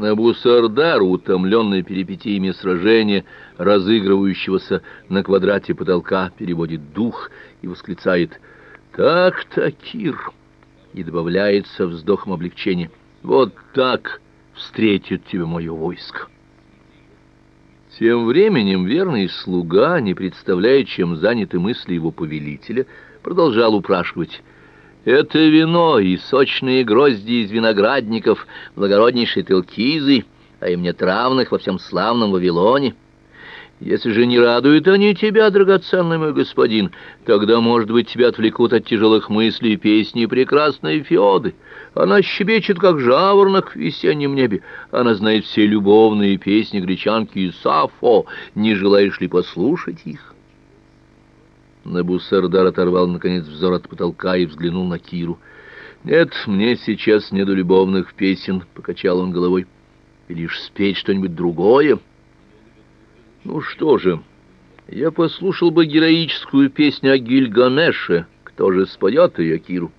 Набусардар, утомленный перипетиями сражения, разыгрывающегося на квадрате потолка, переводит дух и восклицает «Так-то, Кир!» и добавляет со вздохом облегчения «Вот так встретит тебя мое войско!» Тем временем верный слуга, не представляя, чем заняты мысли его повелителя, продолжал упрашивать это вино и сочные грозди из виноградников благороднейшей Телкизы, а им нет равных во всем славном Вавилоне. Если же не радуют они тебя, драгоценный мой господин, тогда, может быть, тебя отвлекут от тяжелых мыслей песни прекрасной Феоды. Она щебечет, как жаворонок в весеннем небе. Она знает все любовные песни гречанки Сафо. Не желаешь ли послушать их?» Набусардар оторвал, наконец, взор от потолка и взглянул на Киру. «Нет, мне сейчас не до любовных песен», — покачал он головой. «И лишь спеть что-нибудь другое». «Ну что же, я послушал бы героическую песню о Гильгамеше. Кто же споет ее, Киру?»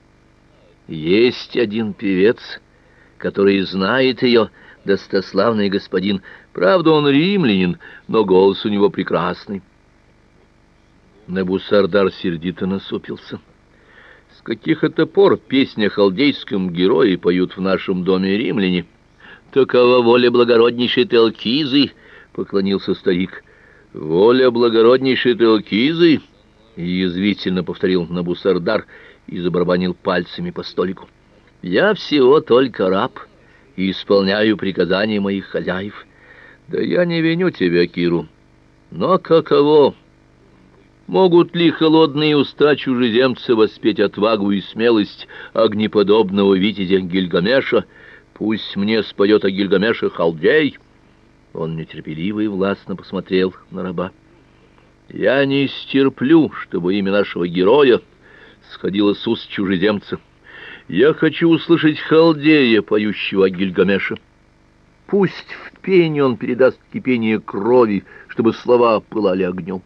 «Есть один певец, который знает ее, достославный господин. Правда, он римлянин, но голос у него прекрасный». Небусардар сердито насупился. С каких это пор песни о халдейском герое поют в нашем доме римляне? Такова воля благороднейшей Телкизы, поклонился старик. Воля благороднейшей Телкизы, язвительно повторил Набусардар и забарабанил пальцами по столику. Я всего только раб и исполняю приказания моих хозяев. Да я не виню тебя, Киру. Но каково Могут ли холодные уста чужеземца воспеть отвагу и смелость огнеподобного витязя Гильгамеша? Пусть мне споет о Гильгамеше халдей. Он нетерпеливо и властно посмотрел на раба. Я не стерплю, чтобы имя нашего героя сходило с уст чужеземца. Я хочу услышать халдея, поющего о Гильгамеше. Пусть в пение он передаст кипение крови, чтобы слова пылали огнем.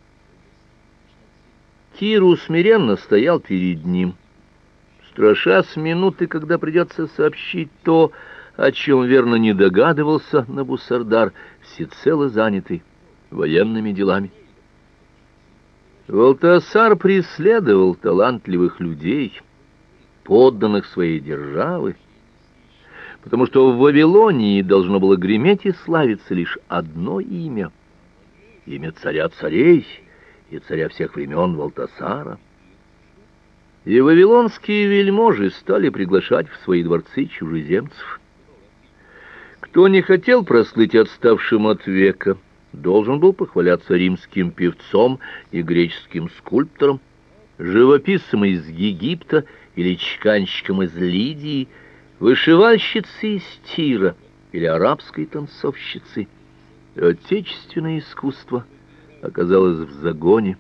Киру смиренно стоял перед ним, страша с минуты, когда придется сообщить то, о чем верно не догадывался Набусардар, всецело занятый военными делами. Валтасар преследовал талантливых людей, подданных своей державы, потому что в Вавилонии должно было греметь и славиться лишь одно имя — имя царя царей — и царя всех времен Валтасара. И вавилонские вельможи стали приглашать в свои дворцы чужеземцев. Кто не хотел прослыть отставшим от века, должен был похваляться римским певцом и греческим скульптором, живописцем из Египта или чканщиком из Лидии, вышивальщицей из Тира или арабской танцовщицей. Отечественное искусство — оказалась в загоне.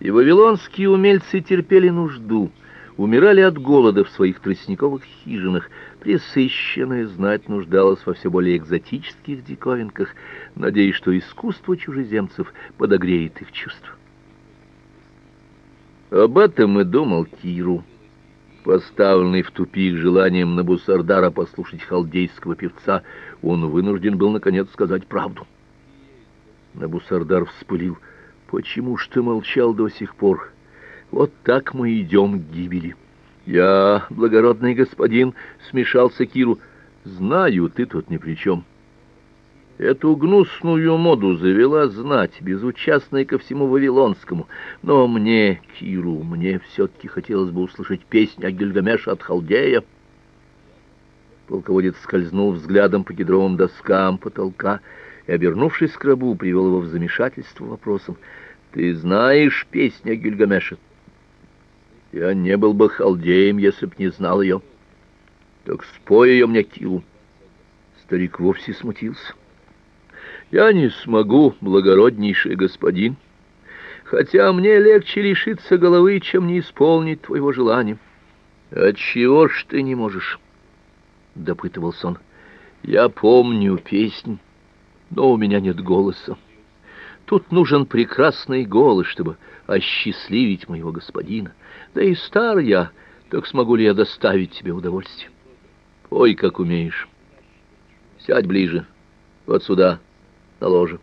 И вавилонские умельцы терпели нужду, умирали от голода в своих тростниковых хижинах. Пресыщенная знать нуждалась во все более экзотических диковинках, надеясь, что искусство чужеземцев подогреет их чувства. Об этом и думал Киру, поставленный в тупик желанием Набусардара послушать халдейского певца, он вынужден был наконец сказать правду. Набусардар вспылил. «Почему ж ты молчал до сих пор? Вот так мы идем к гибели». «Я, благородный господин», — смешался Киру, — «знаю, ты тут ни при чем». Эту гнусную моду завела знать, безучастная ко всему Вавилонскому. Но мне, Киру, мне все-таки хотелось бы услышать песнь о Гильгамеше от Халдея. Полководец скользнул взглядом по кедровым доскам потолка и, обернувшись к рабу, привел его в замешательство вопросом. «Ты знаешь песню о Гильгамеше?» «Я не был бы халдеем, если б не знал ее». «Так спой ее мне, Килу». Старик вовсе смутился. «Я не смогу, благороднейший господин, хотя мне легче лишиться головы, чем не исполнить твоего желания». «Отчего ж ты не можешь?» — допытывался он. «Я помню песнь» но у меня нет голоса. Тут нужен прекрасный голос, чтобы осчастливить моего господина. Да и стар я, так смогу ли я доставить тебе удовольствие? Ой, как умеешь. Сядь ближе, вот сюда, на ложе.